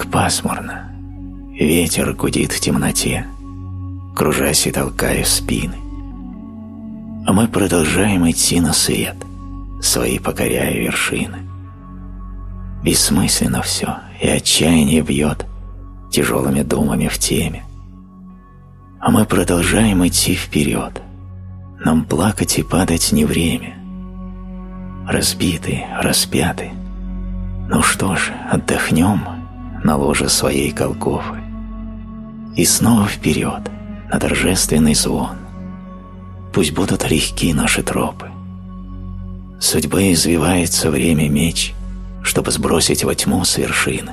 как пасмурно. Ветер гудит в темноте, кружась и толкая спины. А мы продолжаем идти на свет, свои покоряя вершины. Бессмысленно все, и отчаяние бьет тяжелыми думами в теме. А мы продолжаем идти вперед. Нам плакать и падать не время. Разбиты, распяты. Ну что ж, отдохнем на ложе своей Голгофы. И снова вперед, на торжественный звон. Пусть будут легки наши тропы. Судьбы извивается время меч, чтобы сбросить во тьму с вершины.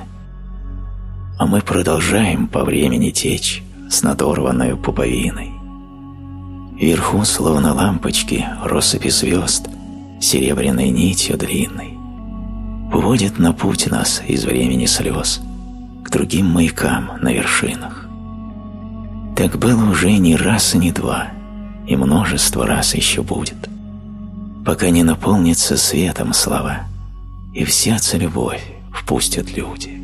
А мы продолжаем по времени течь с надорванной пуповиной. Вверху, словно лампочки, россыпи звезд, серебряной нитью длинной, уводит на путь нас из времени слез другим маякам на вершинах. Так было уже не раз и не два, и множество раз еще будет, пока не наполнится светом слова, и в сердце любовь впустят люди.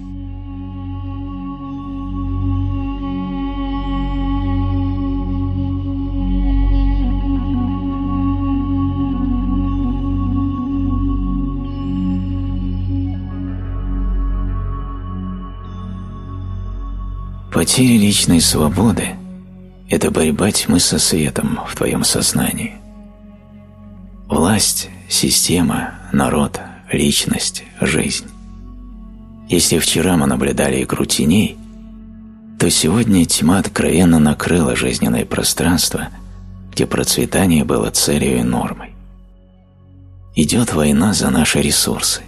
Потеря личной свободы – это борьба тьмы со светом в твоем сознании. Власть, система, народ, личность, жизнь. Если вчера мы наблюдали игру теней, то сегодня тьма откровенно накрыла жизненное пространство, где процветание было целью и нормой. Идет война за наши ресурсы,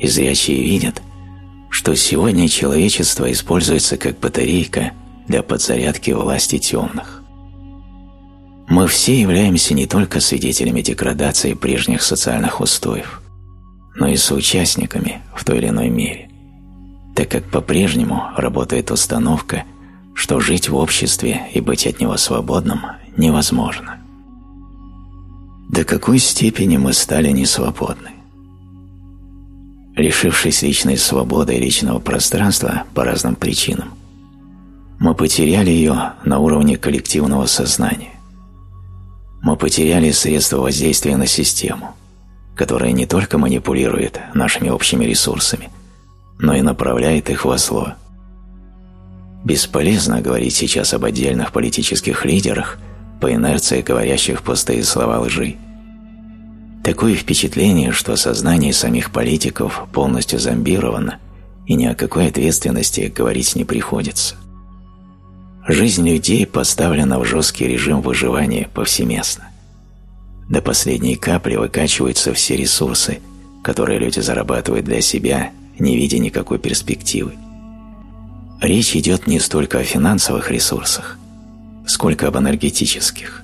и зрячие видят – что сегодня человечество используется как батарейка для подзарядки власти темных. Мы все являемся не только свидетелями деградации прежних социальных устоев, но и соучастниками в той или иной мере, так как по-прежнему работает установка, что жить в обществе и быть от него свободным невозможно. До какой степени мы стали несвободны? Лишившись личной свободы и личного пространства по разным причинам, мы потеряли ее на уровне коллективного сознания. Мы потеряли средства воздействия на систему, которая не только манипулирует нашими общими ресурсами, но и направляет их во зло. Бесполезно говорить сейчас об отдельных политических лидерах, по инерции говорящих пустые слова лжи. Такое впечатление, что сознание самих политиков полностью зомбировано, и ни о какой ответственности говорить не приходится. Жизнь людей поставлена в жесткий режим выживания повсеместно. До последней капли выкачиваются все ресурсы, которые люди зарабатывают для себя, не видя никакой перспективы. Речь идет не столько о финансовых ресурсах, сколько об энергетических.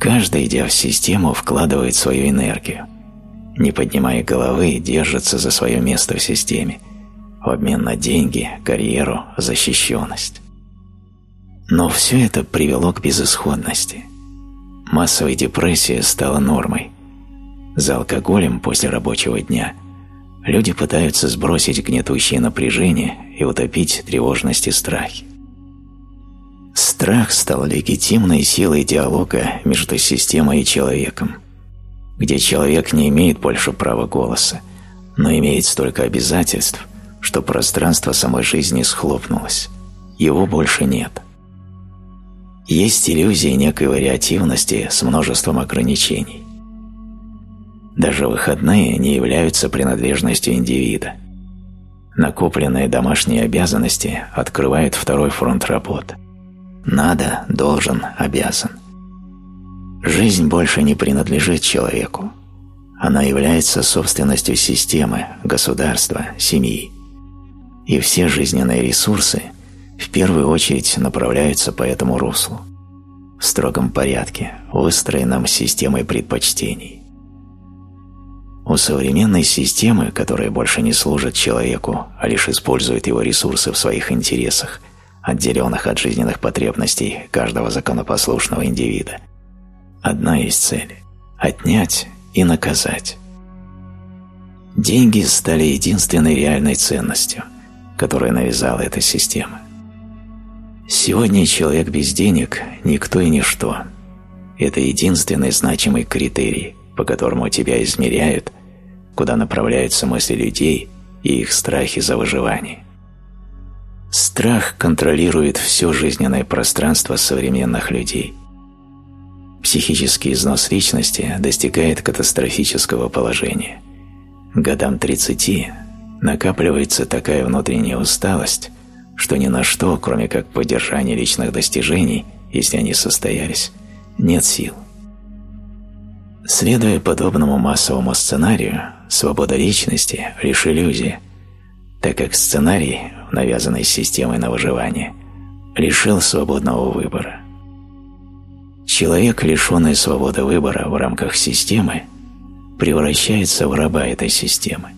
Каждый, идя в систему, вкладывает свою энергию. Не поднимая головы, держится за свое место в системе, в обмен на деньги, карьеру, защищенность. Но все это привело к безысходности. Массовая депрессия стала нормой. За алкоголем после рабочего дня люди пытаются сбросить гнетущее напряжение и утопить тревожность и страхи. Страх стал легитимной силой диалога между системой и человеком, где человек не имеет больше права голоса, но имеет столько обязательств, что пространство самой жизни схлопнулось. Его больше нет. Есть иллюзия некой вариативности с множеством ограничений. Даже выходные не являются принадлежностью индивида. Накопленные домашние обязанности открывают второй фронт работы – надо, должен, обязан. Жизнь больше не принадлежит человеку. Она является собственностью системы, государства, семьи. И все жизненные ресурсы в первую очередь направляются по этому руслу, в строгом порядке, выстроенном системой предпочтений. У современной системы, которая больше не служит человеку, а лишь использует его ресурсы в своих интересах – отделенных от жизненных потребностей каждого законопослушного индивида. Одна есть цель – отнять и наказать. Деньги стали единственной реальной ценностью, которую навязала эта система. Сегодня человек без денег – никто и ничто. Это единственный значимый критерий, по которому тебя измеряют, куда направляются мысли людей и их страхи за выживание. Страх контролирует все жизненное пространство современных людей. Психический износ личности достигает катастрофического положения. Годам 30 накапливается такая внутренняя усталость, что ни на что, кроме как поддержания личных достижений, если они состоялись, нет сил. Следуя подобному массовому сценарию, свобода личности – лишь иллюзия, так как сценарий, навязанный системой на выживание, лишил свободного выбора. Человек, лишенный свободы выбора в рамках системы, превращается в раба этой системы,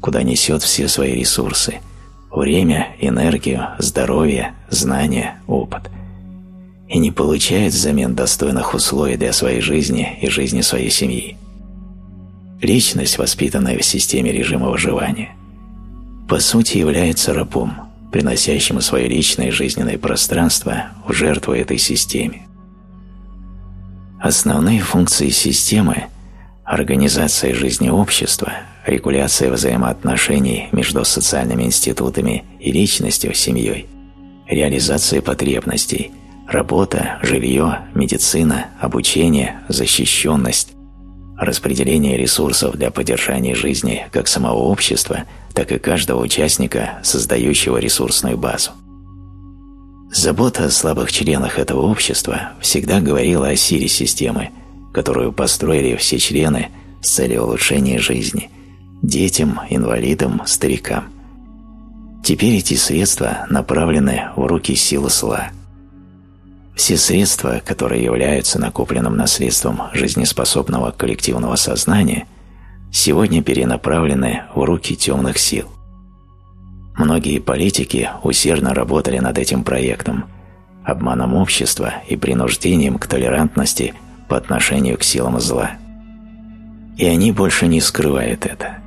куда несет все свои ресурсы – время, энергию, здоровье, знания, опыт – и не получает взамен достойных условий для своей жизни и жизни своей семьи. Личность, воспитанная в системе режима выживания, по сути является рабом, приносящим свое личное жизненное пространство в жертву этой системе. Основные функции системы – организация жизни общества, регуляция взаимоотношений между социальными институтами и личностью, семьей, реализация потребностей – Работа, жилье, медицина, обучение, защищенность, распределение ресурсов для поддержания жизни как самого общества, так и каждого участника, создающего ресурсную базу. Забота о слабых членах этого общества всегда говорила о силе системы, которую построили все члены с целью улучшения жизни – детям, инвалидам, старикам. Теперь эти средства направлены в руки силы зла – все средства, которые являются накопленным наследством жизнеспособного коллективного сознания, сегодня перенаправлены в руки темных сил. Многие политики усердно работали над этим проектом, обманом общества и принуждением к толерантности по отношению к силам зла. И они больше не скрывают это.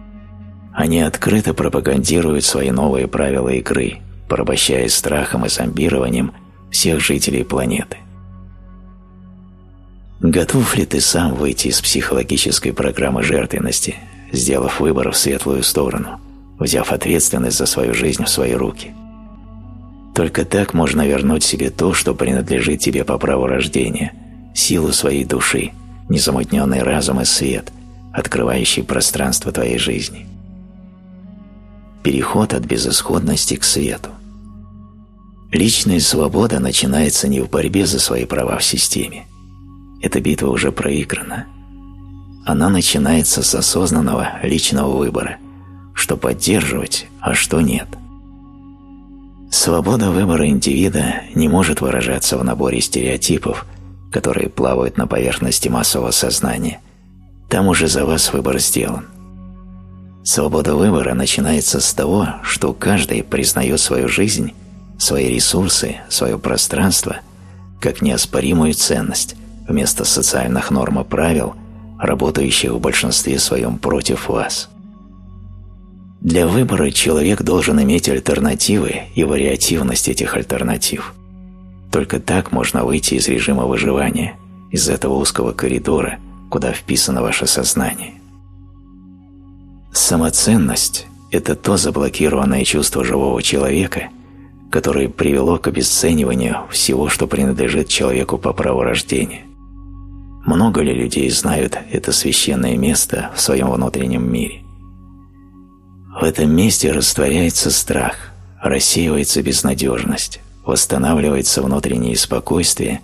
Они открыто пропагандируют свои новые правила игры, порабощая страхом и зомбированием – всех жителей планеты. Готов ли ты сам выйти из психологической программы жертвенности, сделав выбор в светлую сторону, взяв ответственность за свою жизнь в свои руки? Только так можно вернуть себе то, что принадлежит тебе по праву рождения, силу своей души, незамутненный разум и свет, открывающий пространство твоей жизни. Переход от безысходности к свету. Личная свобода начинается не в борьбе за свои права в системе. Эта битва уже проиграна. Она начинается с осознанного личного выбора, что поддерживать, а что нет. Свобода выбора индивида не может выражаться в наборе стереотипов, которые плавают на поверхности массового сознания. Там уже за вас выбор сделан. Свобода выбора начинается с того, что каждый признает свою жизнь свои ресурсы, свое пространство как неоспоримую ценность вместо социальных норм и правил, работающих в большинстве своем против вас. Для выбора человек должен иметь альтернативы и вариативность этих альтернатив. Только так можно выйти из режима выживания, из этого узкого коридора, куда вписано ваше сознание. Самоценность – это то заблокированное чувство живого человека – которое привело к обесцениванию всего, что принадлежит человеку по праву рождения. Много ли людей знают это священное место в своем внутреннем мире? В этом месте растворяется страх, рассеивается безнадежность, восстанавливается внутреннее спокойствие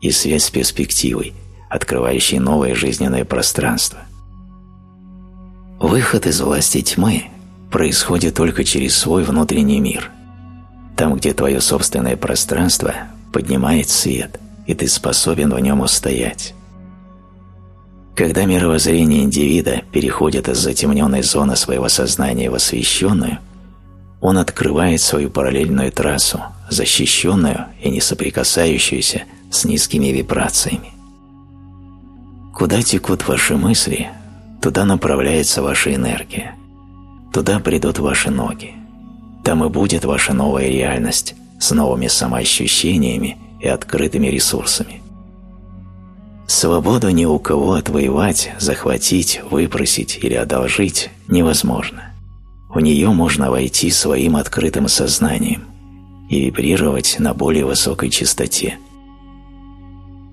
и связь с перспективой, открывающей новое жизненное пространство. Выход из власти тьмы происходит только через свой внутренний мир – там, где твое собственное пространство поднимает свет, и ты способен в нем устоять. Когда мировоззрение индивида переходит из затемненной зоны своего сознания в освещенную, он открывает свою параллельную трассу, защищенную и не соприкасающуюся с низкими вибрациями. Куда текут ваши мысли, туда направляется ваша энергия, туда придут ваши ноги. Там и будет ваша новая реальность с новыми самоощущениями и открытыми ресурсами. Свободу ни у кого отвоевать, захватить, выпросить или одолжить невозможно. В нее можно войти своим открытым сознанием и вибрировать на более высокой частоте.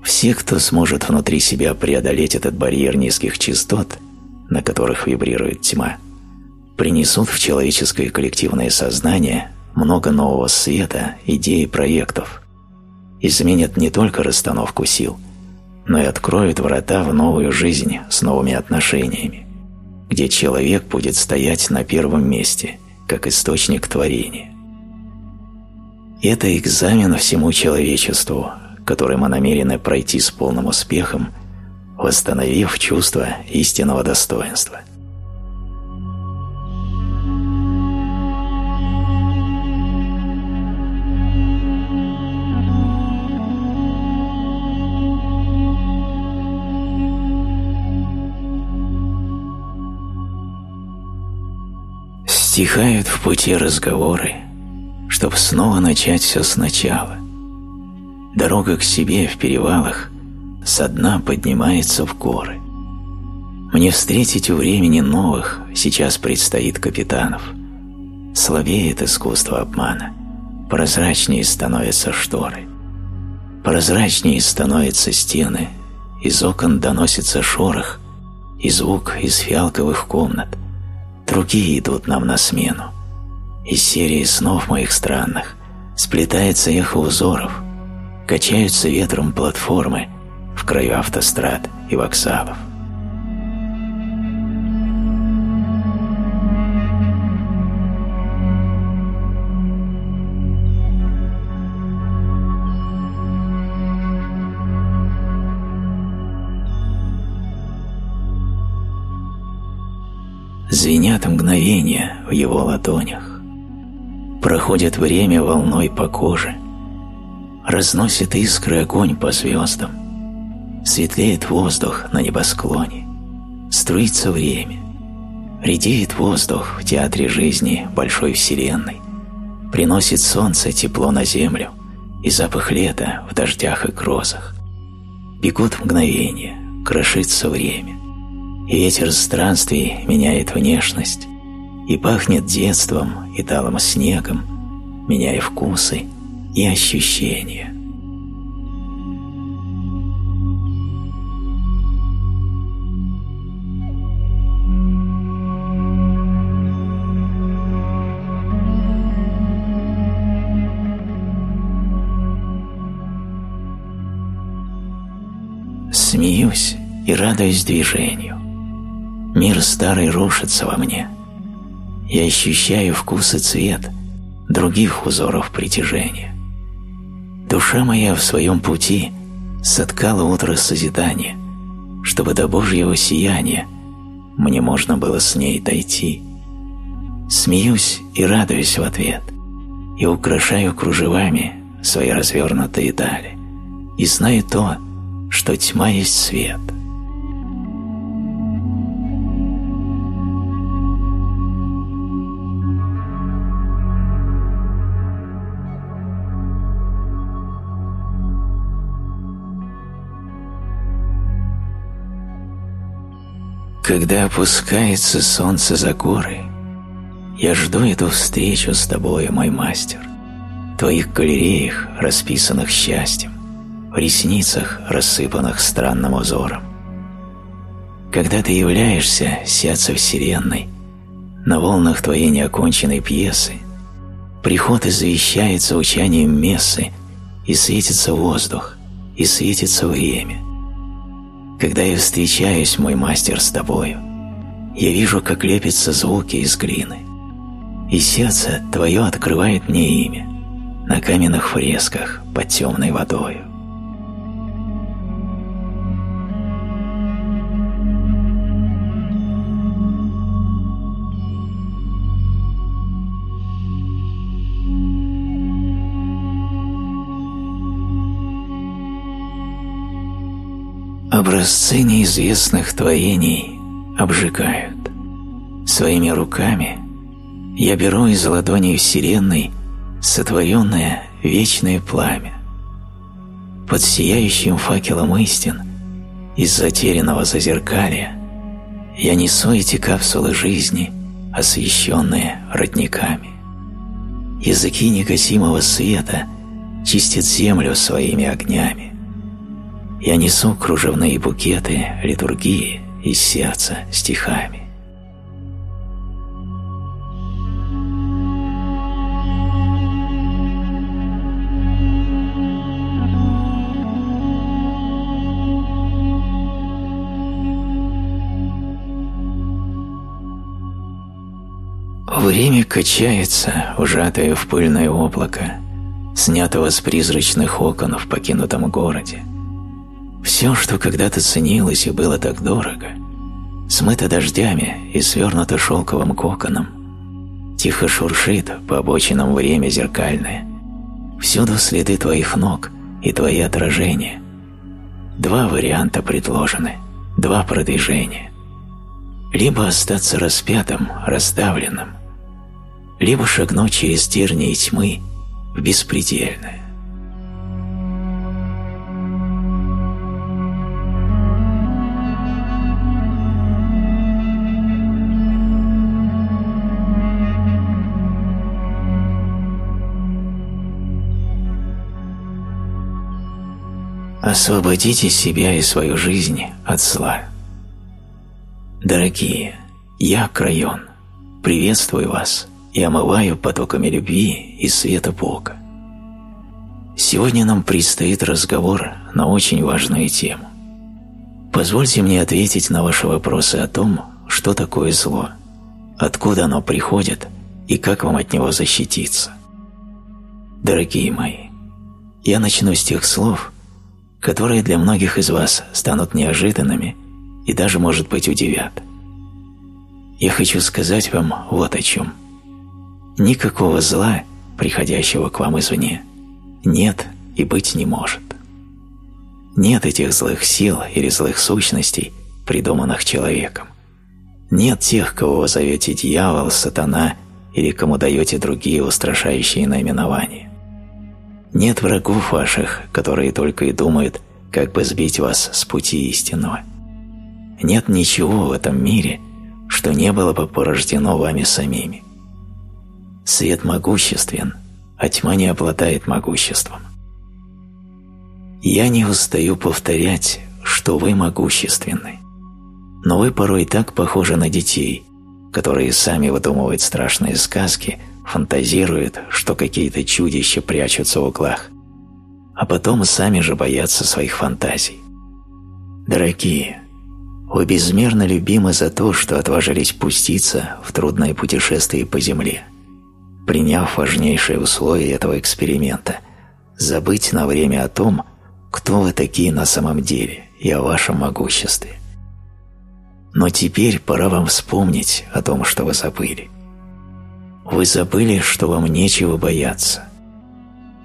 Все, кто сможет внутри себя преодолеть этот барьер низких частот, на которых вибрирует тьма, принесут в человеческое коллективное сознание много нового света, идей и проектов, изменят не только расстановку сил – но и откроет врата в новую жизнь с новыми отношениями, где человек будет стоять на первом месте, как источник творения. Это экзамен всему человечеству, который мы намерены пройти с полным успехом, восстановив чувство истинного достоинства – Стихают в пути разговоры, чтоб снова начать все сначала. Дорога к себе в перевалах со дна поднимается в горы. Мне встретить у времени новых сейчас предстоит капитанов. Слабеет искусство обмана, прозрачнее становятся шторы. Прозрачнее становятся стены, из окон доносится шорох и звук из фиалковых комнат – Другие идут нам на смену. Из серии снов моих странных сплетается эхо узоров, качаются ветром платформы в краю автострад и вокзалов. Звенят мгновения в его ладонях. Проходит время волной по коже. Разносит искры огонь по звездам. Светлеет воздух на небосклоне. Струится время. Редеет воздух в театре жизни большой вселенной. Приносит солнце тепло на землю и запах лета в дождях и грозах. Бегут мгновения, крошится время и ветер странствий меняет внешность, и пахнет детством и талым снегом, меняя вкусы и ощущения. Смеюсь и радуюсь движению. Мир старый рушится во мне. Я ощущаю вкус и цвет других узоров притяжения. Душа моя в своем пути соткала утро созидания, чтобы до Божьего сияния мне можно было с ней дойти. Смеюсь и радуюсь в ответ, и украшаю кружевами свои развернутые дали, и знаю то, что тьма есть свет — Когда опускается солнце за горы, я жду эту встречу с тобой, мой мастер, в твоих галереях, расписанных счастьем, в ресницах, рассыпанных странным узором. Когда ты являешься, сердце вселенной, на волнах твоей неоконченной пьесы, приход извещает звучанием мессы, и светится воздух, и светится время — когда я встречаюсь, мой мастер, с тобою, я вижу, как лепятся звуки из глины, и сердце твое открывает мне имя на каменных фресках под темной водою. Образцы неизвестных творений обжигают. Своими руками Я беру из ладони Вселенной сотворенное вечное пламя. Под сияющим факелом истин из затерянного зазеркалья я несу эти капсулы жизни, освещенные родниками. Языки негасимого света чистят землю своими огнями. Я несу кружевные букеты литургии из сердца стихами. Время качается, ужатое в пыльное облако, снятого с призрачных окон в покинутом городе. Все, что когда-то ценилось и было так дорого, смыто дождями и свернуто шелковым коконом, тихо шуршит по обочинам время зеркальное. Всюду следы твоих ног и твои отражения. Два варианта предложены, два продвижения. Либо остаться распятым, раздавленным, либо шагнуть через тернии тьмы в беспредельное. Освободите себя и свою жизнь от зла. Дорогие, я Крайон, приветствую вас и омываю потоками любви и света Бога. Сегодня нам предстоит разговор на очень важную тему. Позвольте мне ответить на ваши вопросы о том, что такое зло, откуда оно приходит и как вам от него защититься. Дорогие мои, я начну с тех слов, которые для многих из вас станут неожиданными и даже, может быть, удивят. Я хочу сказать вам вот о чем – Никакого зла, приходящего к вам извне, нет и быть не может. Нет этих злых сил или злых сущностей, придуманных человеком. Нет тех, кого вы зовете дьявол, сатана или кому даете другие устрашающие наименования. Нет врагов ваших, которые только и думают, как бы сбить вас с пути истинного. Нет ничего в этом мире, что не было бы порождено вами самими. Свет могуществен, а тьма не обладает могуществом. Я не устаю повторять, что вы могущественны. Но вы порой так похожи на детей, которые сами выдумывают страшные сказки, фантазируют, что какие-то чудища прячутся в углах, а потом сами же боятся своих фантазий. Дорогие, вы безмерно любимы за то, что отважились пуститься в трудное путешествие по земле – приняв важнейшие условия этого эксперимента – забыть на время о том, кто вы такие на самом деле и о вашем могуществе. Но теперь пора вам вспомнить о том, что вы забыли. Вы забыли, что вам нечего бояться,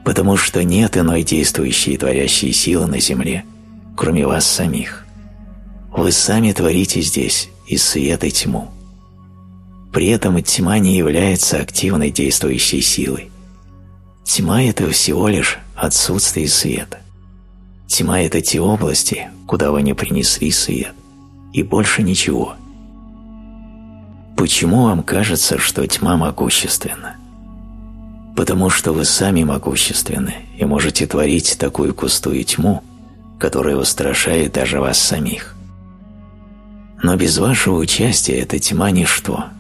потому что нет иной действующей и творящей силы на земле, кроме вас самих. Вы сами творите здесь и свет, и тьму. При этом тьма не является активной действующей силой. Тьма – это всего лишь отсутствие света. Тьма – это те области, куда вы не принесли свет, и больше ничего. Почему вам кажется, что тьма могущественна? Потому что вы сами могущественны и можете творить такую густую тьму, которая устрашает даже вас самих. Но без вашего участия эта тьма – ничто –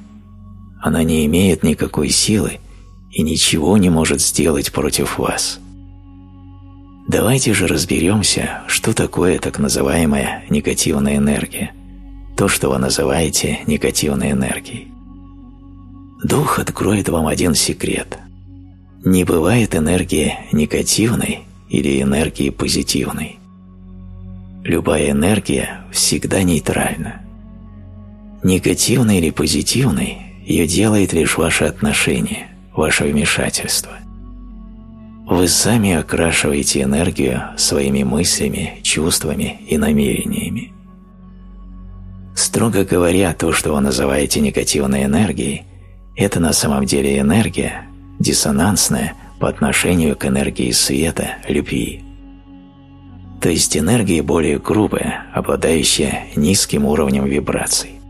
она не имеет никакой силы и ничего не может сделать против вас. Давайте же разберемся, что такое так называемая негативная энергия, то, что вы называете негативной энергией. Дух откроет вам один секрет. Не бывает энергии негативной или энергии позитивной. Любая энергия всегда нейтральна. Негативной или позитивной ее делает лишь ваше отношение, ваше вмешательство. Вы сами окрашиваете энергию своими мыслями, чувствами и намерениями. Строго говоря, то, что вы называете негативной энергией, Это на самом деле энергия, диссонансная по отношению к энергии света, любви. То есть энергия более грубая, обладающая низким уровнем вибраций.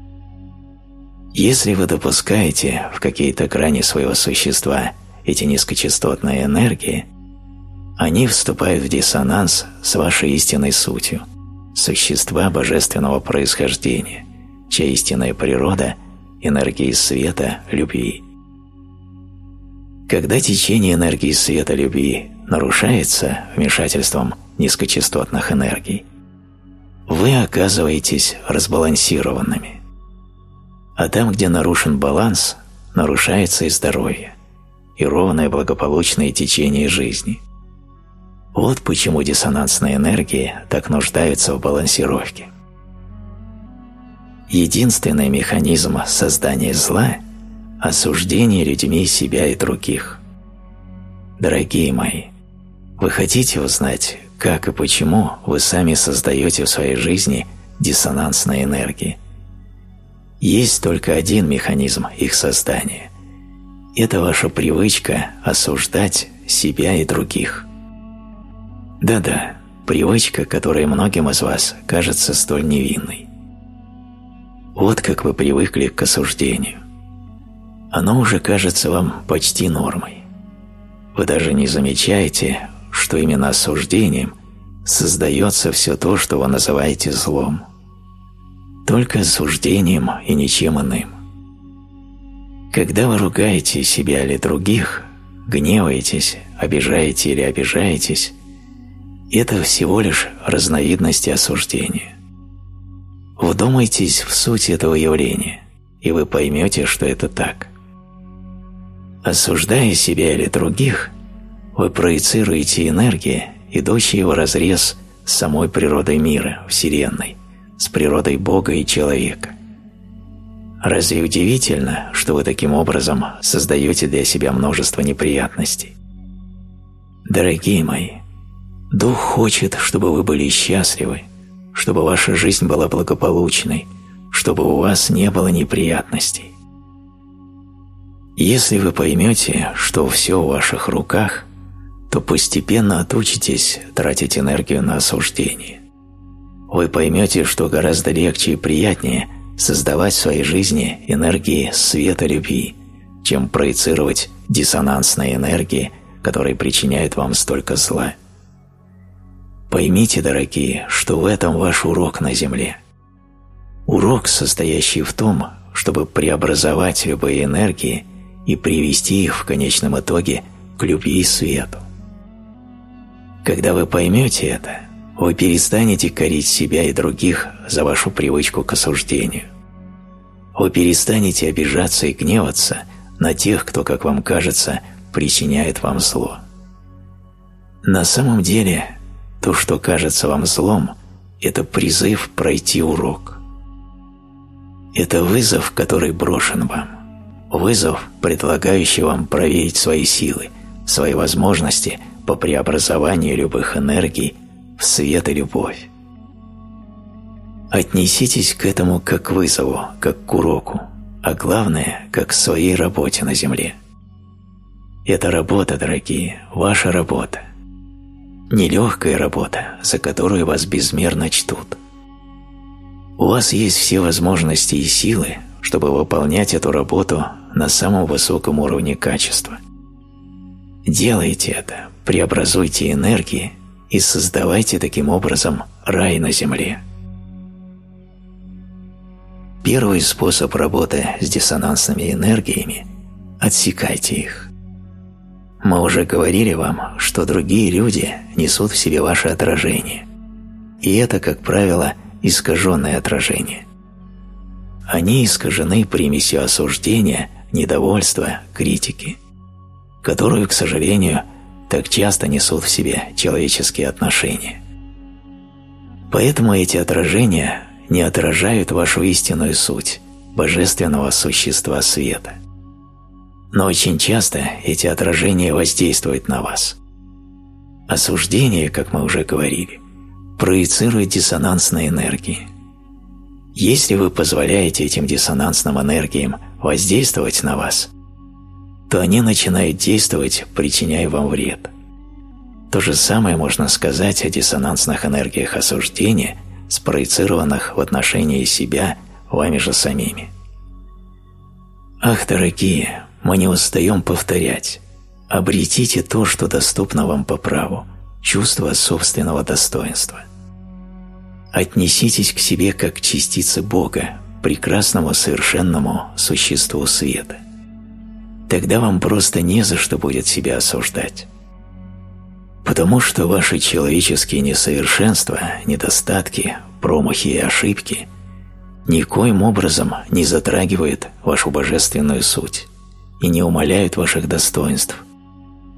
Если вы допускаете в какие-то грани своего существа эти низкочастотные энергии, они вступают в диссонанс с вашей истинной сутью, существа божественного происхождения, чья истинная природа – энергии света, любви. Когда течение энергии света любви нарушается вмешательством низкочастотных энергий, вы оказываетесь разбалансированными. А там, где нарушен баланс, нарушается и здоровье, и ровное благополучное течение жизни. Вот почему диссонансные энергии так нуждаются в балансировке. Единственный механизм создания зла – осуждение людьми себя и других. Дорогие мои, вы хотите узнать, как и почему вы сами создаете в своей жизни диссонансные энергии? Есть только один механизм их создания. Это ваша привычка осуждать себя и других. Да-да, привычка, которая многим из вас кажется столь невинной. Вот как вы привыкли к осуждению. Оно уже кажется вам почти нормой. Вы даже не замечаете, что именно осуждением создается все то, что вы называете злом. Только осуждением и ничем иным. Когда вы ругаете себя или других, гневаетесь, обижаете или обижаетесь, это всего лишь разновидности осуждения. Вдумайтесь в суть этого явления, и вы поймете, что это так – Осуждая себя или других, вы проецируете энергии, идущие в разрез с самой природой мира, Вселенной, с природой Бога и человека. Разве удивительно, что вы таким образом создаете для себя множество неприятностей? Дорогие мои, Дух хочет, чтобы вы были счастливы, чтобы ваша жизнь была благополучной, чтобы у вас не было неприятностей. Если вы поймете, что все в ваших руках, то постепенно отучитесь тратить энергию на осуждение. Вы поймете, что гораздо легче и приятнее создавать в своей жизни энергии света любви, чем проецировать диссонансные энергии, которые причиняют вам столько зла. Поймите, дорогие, что в этом ваш урок на Земле. Урок, состоящий в том, чтобы преобразовать любые энергии – и привести их в конечном итоге к любви и свету. Когда вы поймете это, вы перестанете корить себя и других за вашу привычку к осуждению. Вы перестанете обижаться и гневаться на тех, кто, как вам кажется, причиняет вам зло. На самом деле, то, что кажется вам злом, это призыв пройти урок. Это вызов, который брошен вам. Вызов, предлагающий вам проверить свои силы, свои возможности по преобразованию любых энергий в свет и любовь. Отнеситесь к этому как к вызову, как к уроку, а главное, как к своей работе на Земле. Это работа, дорогие, ваша работа. Нелегкая работа, за которую вас безмерно чтут. У вас есть все возможности и силы, чтобы выполнять эту работу на самом высоком уровне качества. Делайте это, преобразуйте энергии и создавайте таким образом рай на земле. Первый способ работы с диссонансными энергиями – отсекайте их. Мы уже говорили вам, что другие люди несут в себе ваше отражение. И это, как правило, искаженное отражение. Они искажены примесью осуждения, недовольства, критики, которую, к сожалению, так часто несут в себе человеческие отношения. Поэтому эти отражения не отражают вашу истинную суть, божественного существа света. Но очень часто эти отражения воздействуют на вас. Осуждение, как мы уже говорили, проецирует диссонансные энергии – если вы позволяете этим диссонансным энергиям воздействовать на вас, то они начинают действовать, причиняя вам вред. То же самое можно сказать о диссонансных энергиях осуждения, спроецированных в отношении себя вами же самими. Ах, дорогие, мы не устаем повторять. Обретите то, что доступно вам по праву, чувство собственного достоинства. Отнеситесь к себе как к частице Бога, прекрасному совершенному существу света. Тогда вам просто не за что будет себя осуждать. Потому что ваши человеческие несовершенства, недостатки, промахи и ошибки никоим образом не затрагивают вашу божественную суть и не умаляют ваших достоинств,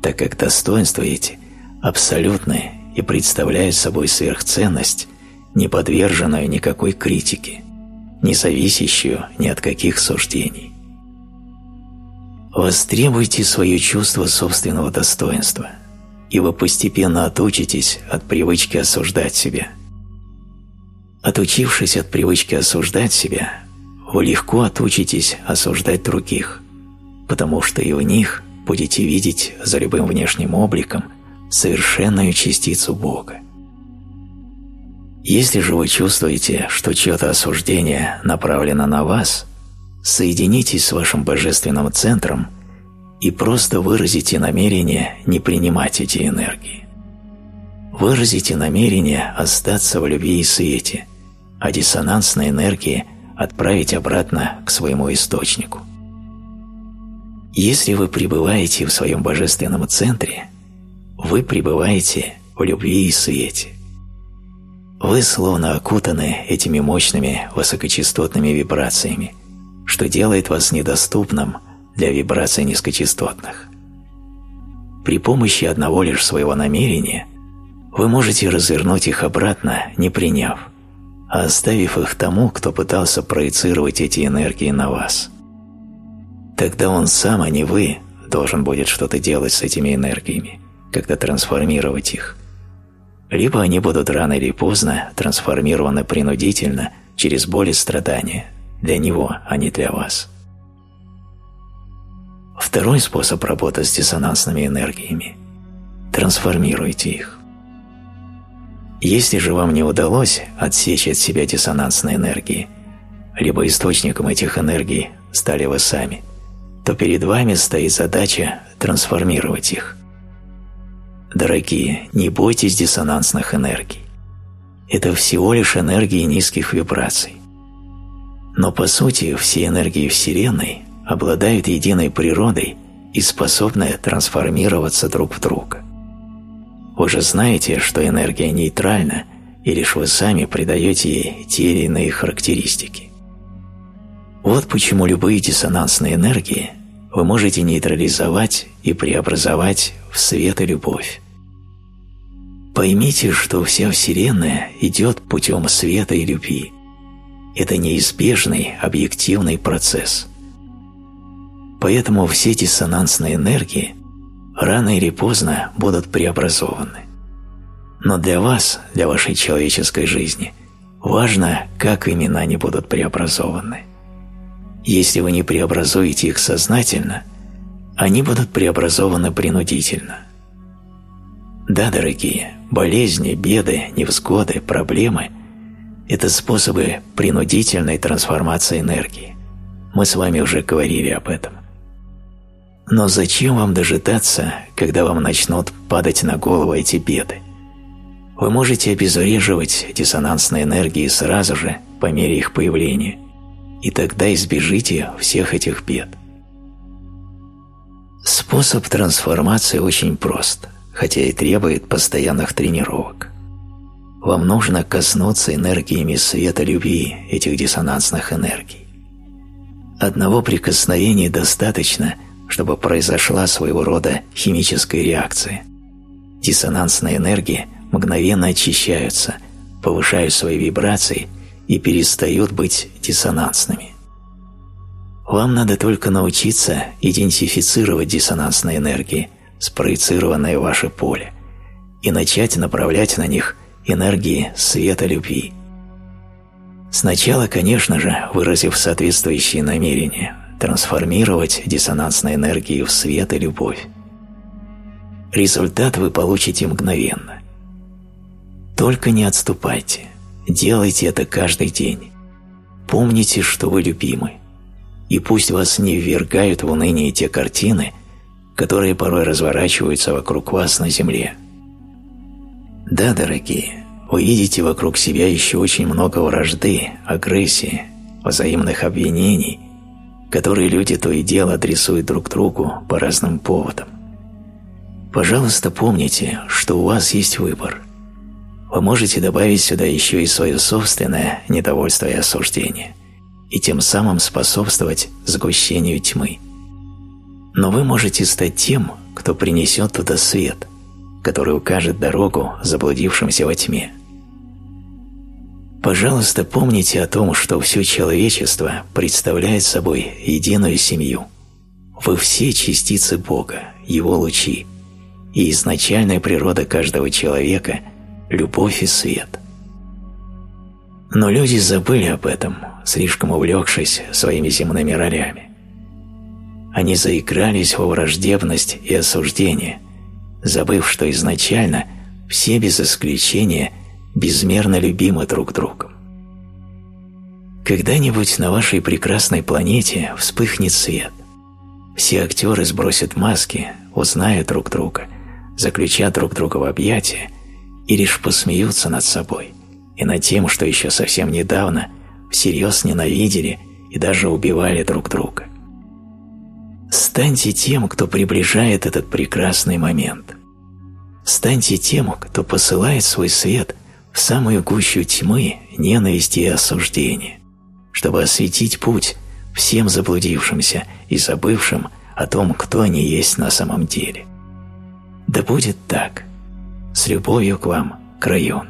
так как достоинства эти абсолютные и представляют собой сверхценность, не подверженную никакой критике, не зависящую ни от каких суждений. Востребуйте свое чувство собственного достоинства, и вы постепенно отучитесь от привычки осуждать себя. Отучившись от привычки осуждать себя, вы легко отучитесь осуждать других, потому что и в них будете видеть за любым внешним обликом совершенную частицу Бога. Если же вы чувствуете, что чье-то осуждение направлено на вас, соединитесь с вашим божественным центром и просто выразите намерение не принимать эти энергии. Выразите намерение остаться в любви и свете, а диссонансные энергии отправить обратно к своему источнику. Если вы пребываете в своем божественном центре, вы пребываете в любви и свете. Вы словно окутаны этими мощными высокочастотными вибрациями, что делает вас недоступным для вибраций низкочастотных. При помощи одного лишь своего намерения вы можете развернуть их обратно, не приняв, а оставив их тому, кто пытался проецировать эти энергии на вас. Тогда он сам, а не вы, должен будет что-то делать с этими энергиями, когда трансформировать их. Либо они будут рано или поздно трансформированы принудительно через боль и страдания для него, а не для вас. Второй способ работы с диссонансными энергиями – трансформируйте их. Если же вам не удалось отсечь от себя диссонансные энергии, либо источником этих энергий стали вы сами, то перед вами стоит задача трансформировать их. Дорогие, не бойтесь диссонансных энергий. Это всего лишь энергии низких вибраций. Но по сути все энергии Вселенной обладают единой природой и способны трансформироваться друг в друга. Вы же знаете, что энергия нейтральна, и лишь вы сами придаете ей те или иные характеристики. Вот почему любые диссонансные энергии вы можете нейтрализовать и преобразовать в свет и любовь. Поймите, что вся Вселенная идет путем света и любви. Это неизбежный объективный процесс – Поэтому все диссонансные энергии рано или поздно будут преобразованы. Но для вас, для вашей человеческой жизни, важно, как именно они будут преобразованы. Если вы не преобразуете их сознательно, они будут преобразованы принудительно. Да, дорогие, болезни, беды, невзгоды, проблемы – это способы принудительной трансформации энергии. Мы с вами уже говорили об этом. Но зачем вам дожидаться, когда вам начнут падать на голову эти беды? Вы можете обезвреживать диссонансные энергии сразу же, по мере их появления, и тогда избежите всех этих бед. Способ трансформации очень прост, хотя и требует постоянных тренировок. Вам нужно коснуться энергиями света любви этих диссонансных энергий. Одного прикосновения достаточно – чтобы произошла своего рода химическая реакция. Диссонансные энергии мгновенно очищаются, повышают свои вибрации и перестают быть диссонансными. Вам надо только научиться идентифицировать диссонансные энергии, спроецированные в ваше поле, и начать направлять на них энергии света любви. Сначала, конечно же, выразив соответствующие намерения, трансформировать диссонансные энергии в свет и любовь. Результат вы получите мгновенно. Только не отступайте, делайте это каждый день. Помните, что вы любимы, и пусть вас не ввергают в уныние те картины, которые порой разворачиваются вокруг вас на земле. Да, дорогие, вы видите вокруг себя еще очень много вражды, агрессии, взаимных обвинений, которые люди то и дело адресуют друг другу по разным поводам. Пожалуйста, помните, что у вас есть выбор. Вы можете добавить сюда еще и свое собственное недовольство и осуждение, и тем самым способствовать сгущению тьмы. Но вы можете стать тем, кто принесет туда свет, который укажет дорогу заблудившимся во тьме. Пожалуйста, помните о том, что все человечество представляет собой единую семью. Вы все частицы Бога, Его лучи, и изначальная природа каждого человека – любовь и свет. Но люди забыли об этом, слишком увлекшись своими земными ролями. Они заигрались во враждебность и осуждение, забыв, что изначально все без исключения – безмерно любимы друг другом. Когда-нибудь на вашей прекрасной планете вспыхнет свет. Все актеры сбросят маски, узнают друг друга, заключат друг друга в объятия и лишь посмеются над собой и над тем, что еще совсем недавно всерьез ненавидели и даже убивали друг друга. Станьте тем, кто приближает этот прекрасный момент. Станьте тем, кто посылает свой свет – в самую гущу тьмы, ненависти и осуждения, чтобы осветить путь всем заблудившимся и забывшим о том, кто они есть на самом деле. Да будет так. С любовью к вам, Крайон.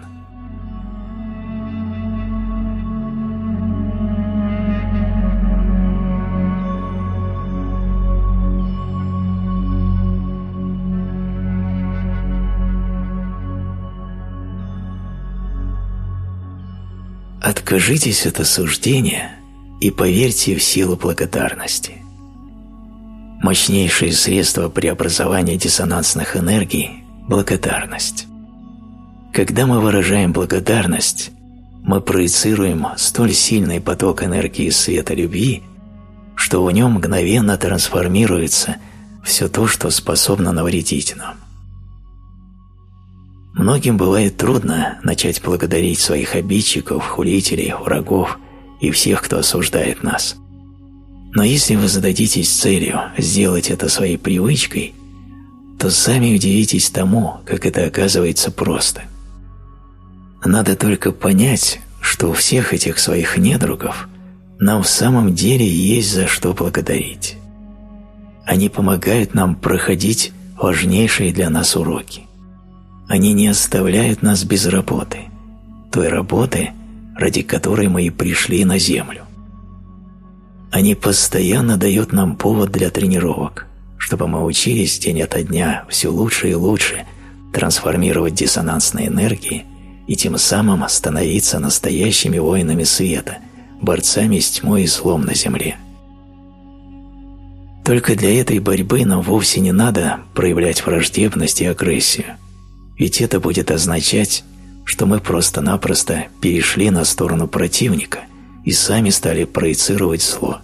Откажитесь от осуждения и поверьте в силу благодарности. Мощнейшее средство преобразования диссонансных энергий – благодарность. Когда мы выражаем благодарность, мы проецируем столь сильный поток энергии света любви, что в нем мгновенно трансформируется все то, что способно навредить нам. Многим бывает трудно начать благодарить своих обидчиков, хулителей, врагов и всех, кто осуждает нас. Но если вы зададитесь целью сделать это своей привычкой, то сами удивитесь тому, как это оказывается просто. Надо только понять, что у всех этих своих недругов нам в самом деле есть за что благодарить. Они помогают нам проходить важнейшие для нас уроки. Они не оставляют нас без работы, той работы, ради которой мы и пришли на Землю. Они постоянно дают нам повод для тренировок, чтобы мы учились день ото дня все лучше и лучше трансформировать диссонансные энергии и тем самым становиться настоящими воинами света, борцами с тьмой и злом на Земле. Только для этой борьбы нам вовсе не надо проявлять враждебность и агрессию – ведь это будет означать, что мы просто-напросто перешли на сторону противника и сами стали проецировать зло.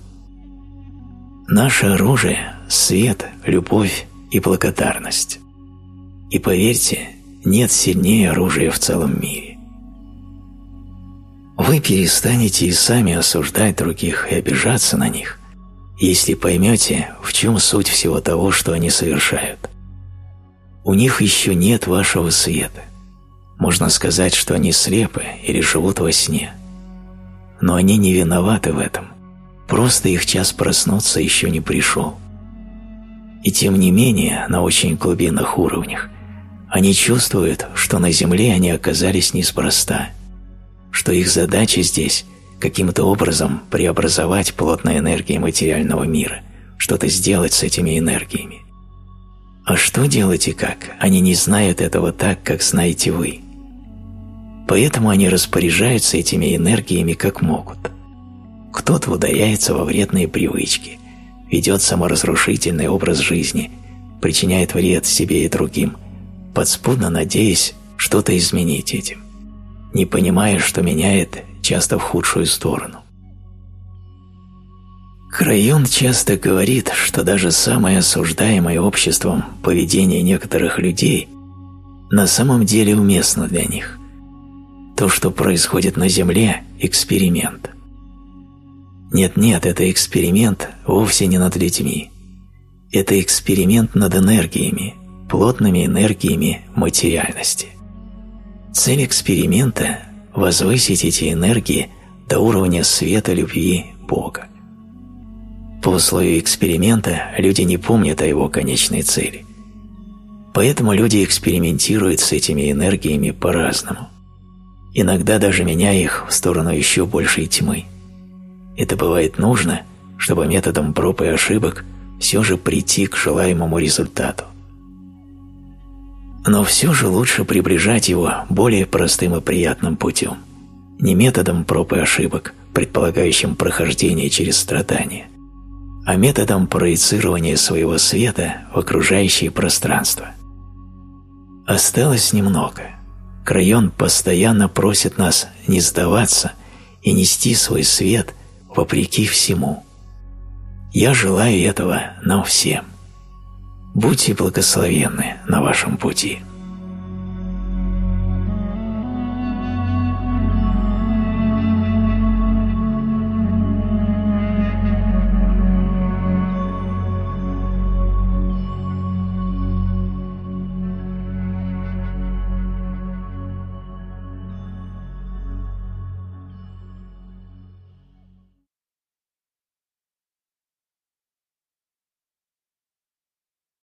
Наше оружие – свет, любовь и благодарность. И поверьте, нет сильнее оружия в целом мире. Вы перестанете и сами осуждать других и обижаться на них, если поймете, в чем суть всего того, что они совершают. У них еще нет вашего света. Можно сказать, что они слепы или живут во сне. Но они не виноваты в этом. Просто их час проснуться еще не пришел. И тем не менее, на очень глубинных уровнях, они чувствуют, что на Земле они оказались неспроста, что их задача здесь каким-то образом преобразовать плотные энергии материального мира, что-то сделать с этими энергиями. А что делать и как, они не знают этого так, как знаете вы. Поэтому они распоряжаются этими энергиями как могут. Кто-то ударяется во вредные привычки, ведет саморазрушительный образ жизни, причиняет вред себе и другим, подспудно надеясь что-то изменить этим, не понимая, что меняет часто в худшую сторону. Крайон часто говорит, что даже самое осуждаемое обществом поведение некоторых людей на самом деле уместно для них. То, что происходит на Земле – эксперимент. Нет-нет, это эксперимент вовсе не над людьми. Это эксперимент над энергиями, плотными энергиями материальности. Цель эксперимента – возвысить эти энергии до уровня света любви Бога. По условию эксперимента люди не помнят о его конечной цели. Поэтому люди экспериментируют с этими энергиями по-разному. Иногда даже меняя их в сторону еще большей тьмы. Это бывает нужно, чтобы методом проб и ошибок все же прийти к желаемому результату. Но все же лучше приближать его более простым и приятным путем, не методом проб и ошибок, предполагающим прохождение через страдания, а методом проецирования своего света в окружающее пространство. Осталось немного. Крайон постоянно просит нас не сдаваться и нести свой свет вопреки всему. Я желаю этого нам всем. Будьте благословенны на вашем пути.